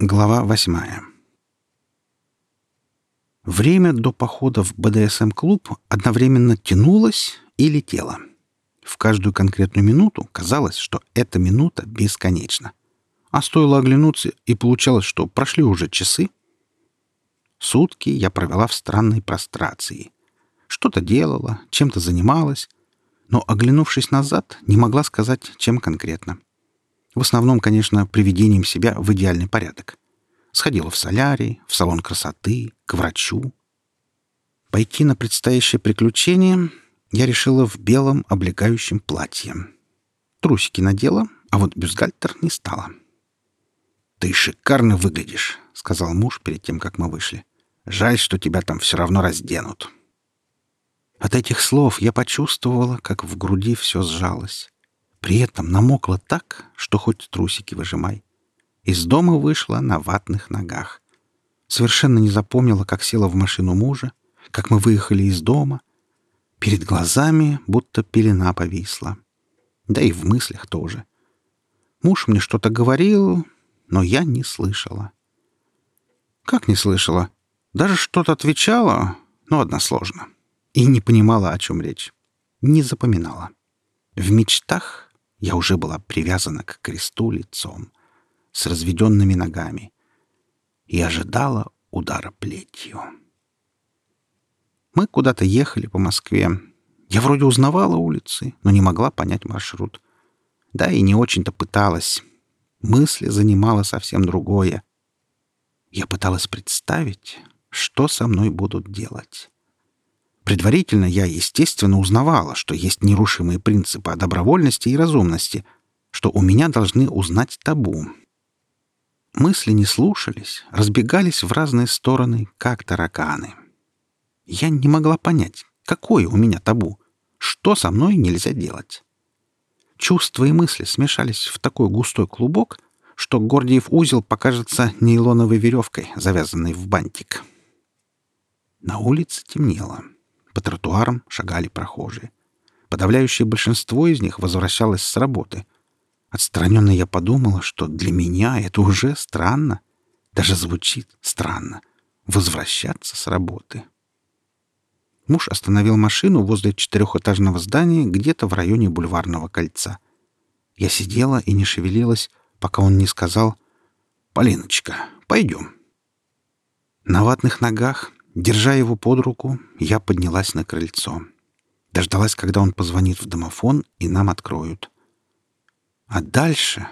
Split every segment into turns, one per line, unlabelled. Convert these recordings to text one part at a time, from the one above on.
Глава восьмая. Время до похода в БДСМ-клуб одновременно тянулось и летело. В каждую конкретную минуту казалось, что эта минута бесконечна. А стоило оглянуться, и получалось, что прошли уже часы. Сутки я провела в странной прострации. Что-то делала, чем-то занималась, но, оглянувшись назад, не могла сказать, чем конкретно. В основном, конечно, приведением себя в идеальный порядок. Сходила в солярий, в салон красоты, к врачу. Пойти на предстоящее приключение я решила в белом облегающем платье. Трусики надела, а вот бюстгальтер не стала. «Ты шикарно выглядишь», — сказал муж перед тем, как мы вышли. «Жаль, что тебя там все равно разденут». От этих слов я почувствовала, как в груди все сжалось. При этом намокла так, что хоть трусики выжимай. Из дома вышла на ватных ногах. Совершенно не запомнила, как села в машину мужа, как мы выехали из дома. Перед глазами будто пелена повисла. Да и в мыслях тоже. Муж мне что-то говорил, но я не слышала. Как не слышала? Даже что-то отвечала, но односложно. И не понимала, о чем речь. Не запоминала. В мечтах я уже была привязана к кресту лицом, с разведенными ногами, и ожидала удара плетью. Мы куда-то ехали по Москве. Я вроде узнавала улицы, но не могла понять маршрут. Да и не очень-то пыталась. Мысли занимала совсем другое. Я пыталась представить, что со мной будут делать. Предварительно я, естественно, узнавала, что есть нерушимые принципы о добровольности и разумности, что у меня должны узнать табу. Мысли не слушались, разбегались в разные стороны, как тараканы. Я не могла понять, какое у меня табу, что со мной нельзя делать. Чувства и мысли смешались в такой густой клубок, что Гордиев узел покажется нейлоновой веревкой, завязанной в бантик. На улице темнело. По тротуарам шагали прохожие. Подавляющее большинство из них возвращалось с работы. Отстраненно я подумала, что для меня это уже странно. Даже звучит странно. Возвращаться с работы. Муж остановил машину возле четырехэтажного здания где-то в районе бульварного кольца. Я сидела и не шевелилась, пока он не сказал «Полиночка, пойдем». На ватных ногах Держа его под руку, я поднялась на крыльцо. Дождалась, когда он позвонит в домофон, и нам откроют. А дальше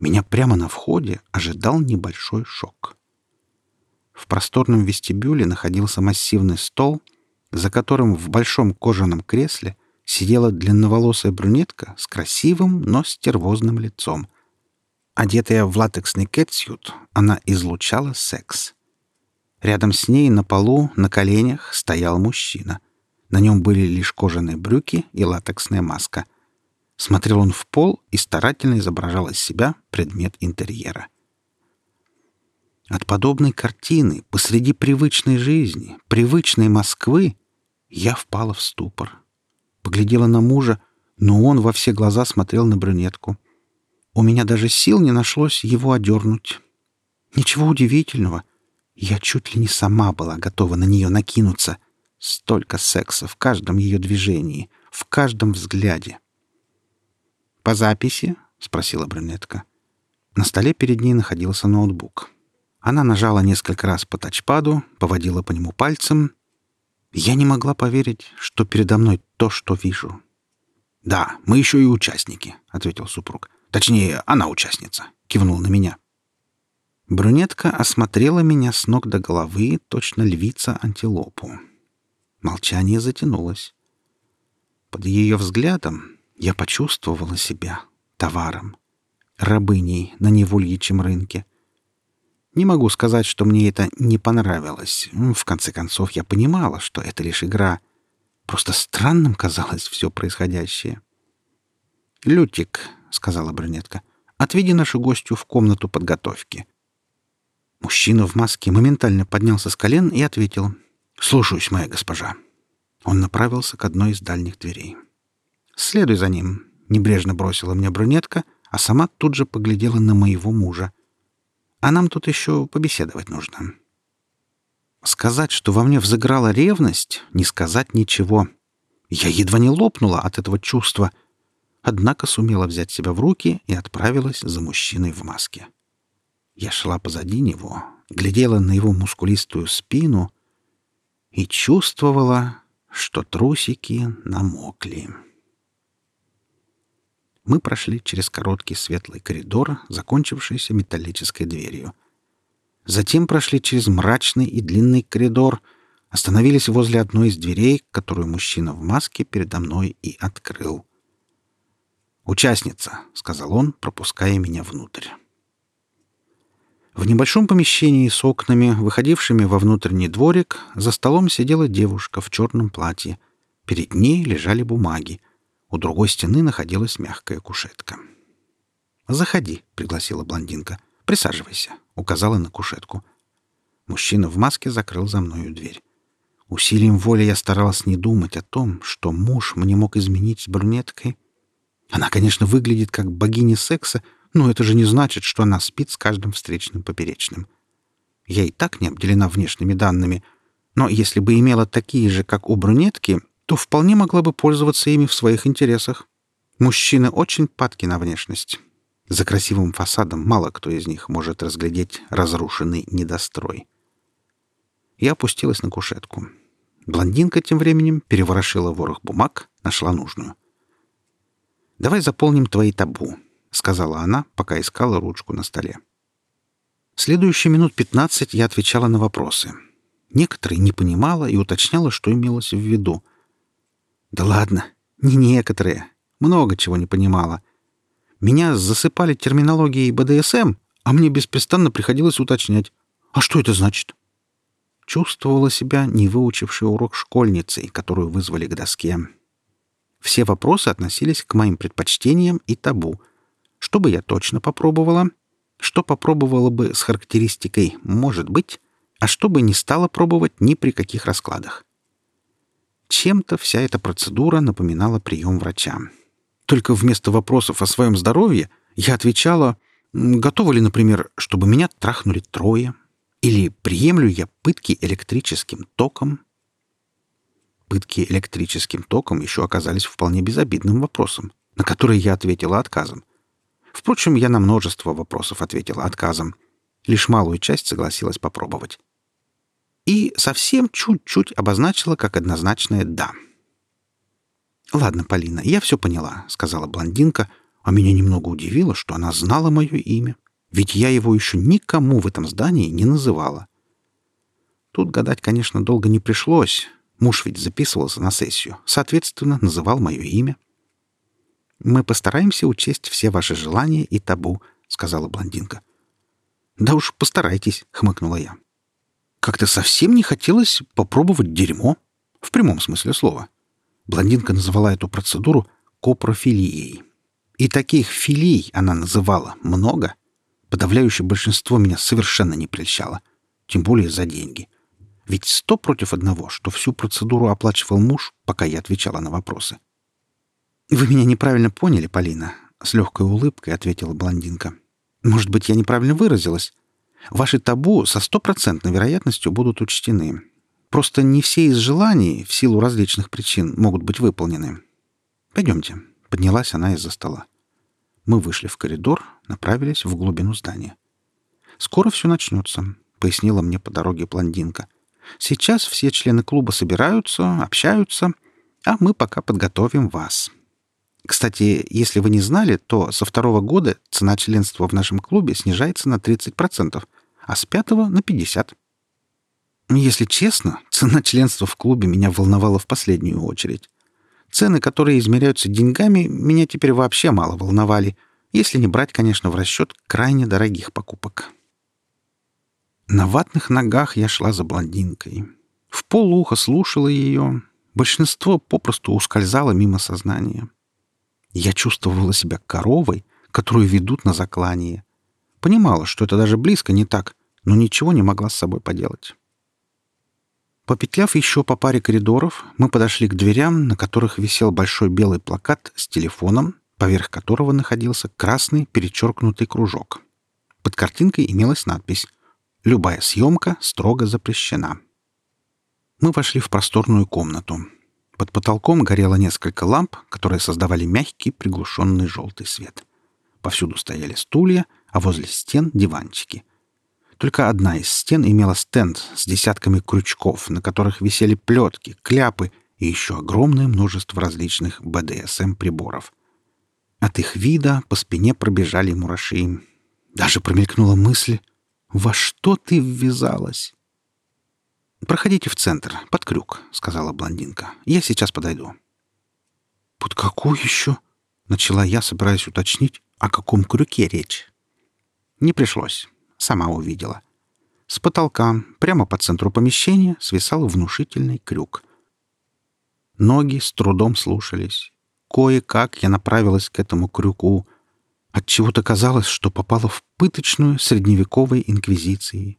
меня прямо на входе ожидал небольшой шок. В просторном вестибюле находился массивный стол, за которым в большом кожаном кресле сидела длинноволосая брюнетка с красивым, но стервозным лицом. Одетая в латексный кэтсьют, она излучала секс — Рядом с ней на полу, на коленях, стоял мужчина. На нем были лишь кожаные брюки и латексная маска. Смотрел он в пол и старательно изображал из себя предмет интерьера. От подобной картины посреди привычной жизни, привычной Москвы, я впала в ступор. Поглядела на мужа, но он во все глаза смотрел на брюнетку. У меня даже сил не нашлось его одернуть. Ничего удивительного — я чуть ли не сама была готова на нее накинуться. Столько секса в каждом ее движении, в каждом взгляде. «По записи?» — спросила брюнетка. На столе перед ней находился ноутбук. Она нажала несколько раз по тачпаду, поводила по нему пальцем. Я не могла поверить, что передо мной то, что вижу. «Да, мы еще и участники», — ответил супруг. «Точнее, она участница», — кивнул на меня. Брюнетка осмотрела меня с ног до головы, точно львица-антилопу. Молчание затянулось. Под ее взглядом я почувствовала себя товаром, рабыней на невольичьем рынке. Не могу сказать, что мне это не понравилось. В конце концов, я понимала, что это лишь игра. Просто странным казалось все происходящее. «Лютик», — сказала брюнетка, — «отведи нашу гостью в комнату подготовки. Мужчина в маске моментально поднялся с колен и ответил «Слушаюсь, моя госпожа». Он направился к одной из дальних дверей. «Следуй за ним», — небрежно бросила мне брюнетка, а сама тут же поглядела на моего мужа. А нам тут еще побеседовать нужно. Сказать, что во мне взыграла ревность, не сказать ничего. Я едва не лопнула от этого чувства, однако сумела взять себя в руки и отправилась за мужчиной в маске. Я шла позади него, глядела на его мускулистую спину и чувствовала, что трусики намокли. Мы прошли через короткий светлый коридор, закончившийся металлической дверью. Затем прошли через мрачный и длинный коридор, остановились возле одной из дверей, которую мужчина в маске передо мной и открыл. «Участница», — сказал он, пропуская меня внутрь. В небольшом помещении с окнами, выходившими во внутренний дворик, за столом сидела девушка в черном платье. Перед ней лежали бумаги. У другой стены находилась мягкая кушетка. «Заходи», — пригласила блондинка. «Присаживайся», — указала на кушетку. Мужчина в маске закрыл за мною дверь. Усилием воли я старалась не думать о том, что муж мне мог изменить с брюнеткой. Она, конечно, выглядит как богиня секса, но это же не значит, что она спит с каждым встречным поперечным. Я и так не обделена внешними данными, но если бы имела такие же, как у брюнетки, то вполне могла бы пользоваться ими в своих интересах. Мужчины очень падки на внешность. За красивым фасадом мало кто из них может разглядеть разрушенный недострой. Я опустилась на кушетку. Блондинка тем временем переворошила ворох бумаг, нашла нужную. «Давай заполним твои табу», — сказала она, пока искала ручку на столе. Следующие минут пятнадцать я отвечала на вопросы. Некоторые не понимала и уточняла, что имелось в виду. Да ладно, не некоторые. Много чего не понимала. Меня засыпали терминологией БДСМ, а мне беспрестанно приходилось уточнять. А что это значит? Чувствовала себя не выучившей урок школьницей, которую вызвали к доске. Все вопросы относились к моим предпочтениям и табу — что бы я точно попробовала? Что попробовала бы с характеристикой «может быть», а что бы не стала пробовать ни при каких раскладах? Чем-то вся эта процедура напоминала прием врача. Только вместо вопросов о своем здоровье я отвечала «готова ли, например, чтобы меня трахнули трое?» или «приемлю я пытки электрическим током?» Пытки электрическим током еще оказались вполне безобидным вопросом, на который я ответила отказом. Впрочем, я на множество вопросов ответила отказом. Лишь малую часть согласилась попробовать. И совсем чуть-чуть обозначила как однозначное «да». «Ладно, Полина, я все поняла», — сказала блондинка, а меня немного удивило, что она знала мое имя, ведь я его еще никому в этом здании не называла. Тут гадать, конечно, долго не пришлось. Муж ведь записывался на сессию, соответственно, называл мое имя. «Мы постараемся учесть все ваши желания и табу», — сказала блондинка. «Да уж постарайтесь», — хмыкнула я. Как-то совсем не хотелось попробовать дерьмо, в прямом смысле слова. Блондинка называла эту процедуру копрофилией. И таких филий она называла много. Подавляющее большинство меня совершенно не прельщало, тем более за деньги. Ведь сто против одного, что всю процедуру оплачивал муж, пока я отвечала на вопросы. «Вы меня неправильно поняли, Полина», — с легкой улыбкой ответила блондинка. «Может быть, я неправильно выразилась? Ваши табу со стопроцентной вероятностью будут учтены. Просто не все из желаний, в силу различных причин, могут быть выполнены. Пойдемте», — поднялась она из-за стола. Мы вышли в коридор, направились в глубину здания. «Скоро все начнется», — пояснила мне по дороге блондинка. «Сейчас все члены клуба собираются, общаются, а мы пока подготовим вас». Кстати, если вы не знали, то со второго года цена членства в нашем клубе снижается на 30%, а с пятого — на 50%. Если честно, цена членства в клубе меня волновала в последнюю очередь. Цены, которые измеряются деньгами, меня теперь вообще мало волновали, если не брать, конечно, в расчет крайне дорогих покупок. На ватных ногах я шла за блондинкой. В полуха слушала ее. Большинство попросту ускользало мимо сознания. Я чувствовала себя коровой, которую ведут на заклание. Понимала, что это даже близко не так, но ничего не могла с собой поделать. Попетляв еще по паре коридоров, мы подошли к дверям, на которых висел большой белый плакат с телефоном, поверх которого находился красный перечеркнутый кружок. Под картинкой имелась надпись «Любая съемка строго запрещена». Мы вошли в просторную комнату. Под потолком горело несколько ламп, которые создавали мягкий приглушенный желтый свет. Повсюду стояли стулья, а возле стен — диванчики. Только одна из стен имела стенд с десятками крючков, на которых висели плетки, кляпы и еще огромное множество различных БДСМ-приборов. От их вида по спине пробежали мураши. Даже промелькнула мысль «Во что ты ввязалась?» «Проходите в центр, под крюк», — сказала блондинка. «Я сейчас подойду». «Под какой еще?» — начала я, собираясь уточнить, о каком крюке речь. Не пришлось. Сама увидела. С потолка, прямо по центру помещения, свисал внушительный крюк. Ноги с трудом слушались. Кое-как я направилась к этому крюку. Отчего-то казалось, что попала в пыточную средневековой инквизиции.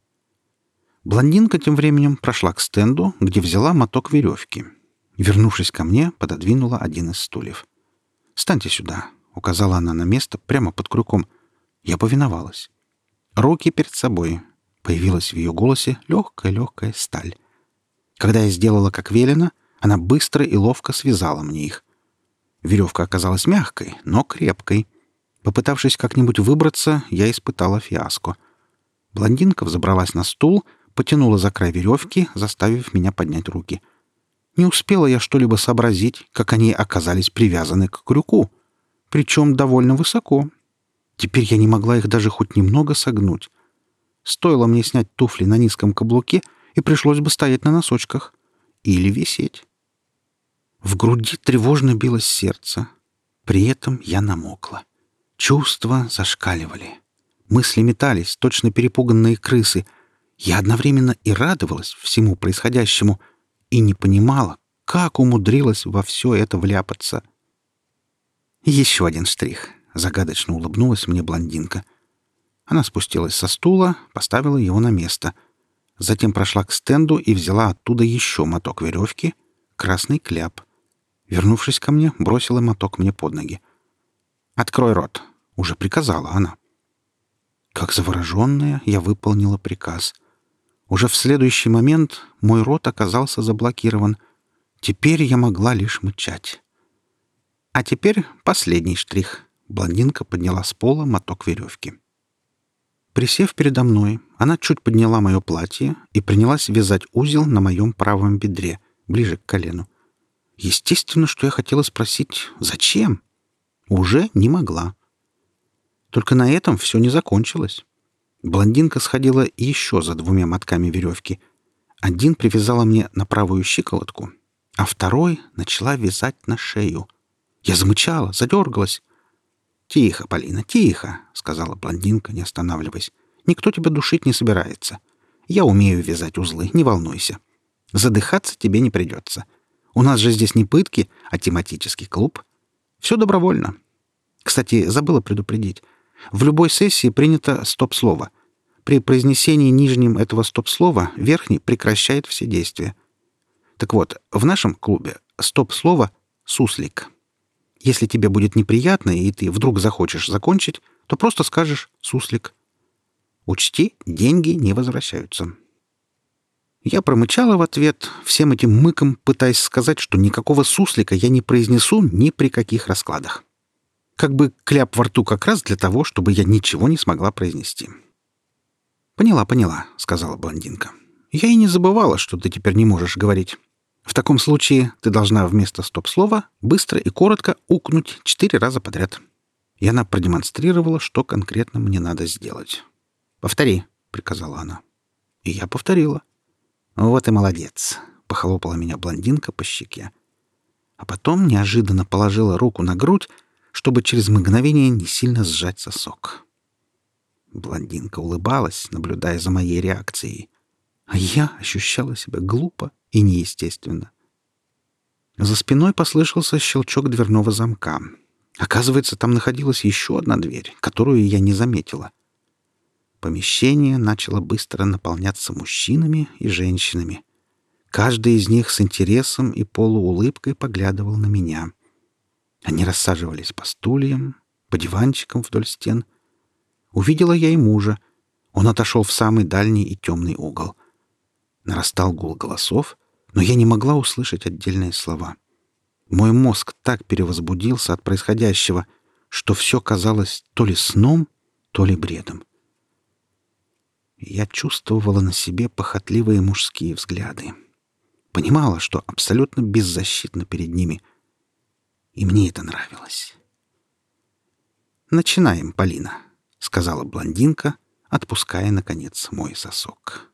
Блондинка тем временем прошла к стенду, где взяла моток веревки. Вернувшись ко мне, пододвинула один из стульев. «Станьте сюда», — указала она на место прямо под крюком. Я повиновалась. Руки перед собой. Появилась в ее голосе легкая-легкая сталь. Когда я сделала как велено, она быстро и ловко связала мне их. Веревка оказалась мягкой, но крепкой. Попытавшись как-нибудь выбраться, я испытала фиаско. Блондинка взобралась на стул — потянула за край веревки, заставив меня поднять руки. Не успела я что-либо сообразить, как они оказались привязаны к крюку, причем довольно высоко. Теперь я не могла их даже хоть немного согнуть. Стоило мне снять туфли на низком каблуке, и пришлось бы стоять на носочках. Или висеть. В груди тревожно билось сердце. При этом я намокла. Чувства зашкаливали. Мысли метались, точно перепуганные крысы — я одновременно и радовалась всему происходящему, и не понимала, как умудрилась во все это вляпаться. «Еще один штрих», — загадочно улыбнулась мне блондинка. Она спустилась со стула, поставила его на место. Затем прошла к стенду и взяла оттуда еще моток веревки, красный кляп. Вернувшись ко мне, бросила моток мне под ноги. «Открой рот», — уже приказала она. Как завороженная, я выполнила приказ. Уже в следующий момент мой рот оказался заблокирован. Теперь я могла лишь мычать. А теперь последний штрих. Блондинка подняла с пола моток веревки. Присев передо мной, она чуть подняла мое платье и принялась вязать узел на моем правом бедре, ближе к колену. Естественно, что я хотела спросить «Зачем?» Уже не могла. Только на этом все не закончилось. Блондинка сходила еще за двумя мотками веревки. Один привязала мне на правую щиколотку, а второй начала вязать на шею. Я замычала, задергалась. «Тихо, Полина, тихо», — сказала блондинка, не останавливаясь. «Никто тебя душить не собирается. Я умею вязать узлы, не волнуйся. Задыхаться тебе не придется. У нас же здесь не пытки, а тематический клуб. Все добровольно. Кстати, забыла предупредить. В любой сессии принято стоп-слово. При произнесении нижним этого стоп-слова верхний прекращает все действия. Так вот, в нашем клубе стоп-слово «суслик». Если тебе будет неприятно, и ты вдруг захочешь закончить, то просто скажешь «суслик». Учти, деньги не возвращаются. Я промычала в ответ, всем этим мыком пытаясь сказать, что никакого суслика я не произнесу ни при каких раскладах. Как бы кляп во рту как раз для того, чтобы я ничего не смогла произнести. «Поняла, поняла», — сказала блондинка. «Я и не забывала, что ты теперь не можешь говорить. В таком случае ты должна вместо стоп-слова быстро и коротко укнуть четыре раза подряд». И она продемонстрировала, что конкретно мне надо сделать. «Повтори», — приказала она. И я повторила. «Вот и молодец», — похлопала меня блондинка по щеке. А потом неожиданно положила руку на грудь чтобы через мгновение не сильно сжать сосок. Блондинка улыбалась, наблюдая за моей реакцией, а я ощущала себя глупо и неестественно. За спиной послышался щелчок дверного замка. Оказывается, там находилась еще одна дверь, которую я не заметила. Помещение начало быстро наполняться мужчинами и женщинами. Каждый из них с интересом и полуулыбкой поглядывал на меня — они рассаживались по стульям, по диванчикам вдоль стен. Увидела я и мужа. Он отошел в самый дальний и темный угол. Нарастал гул голосов, но я не могла услышать отдельные слова. Мой мозг так перевозбудился от происходящего, что все казалось то ли сном, то ли бредом. Я чувствовала на себе похотливые мужские взгляды. Понимала, что абсолютно беззащитна перед ними. И мне это нравилось. «Начинаем, Полина», — сказала блондинка, отпуская, наконец, мой сосок.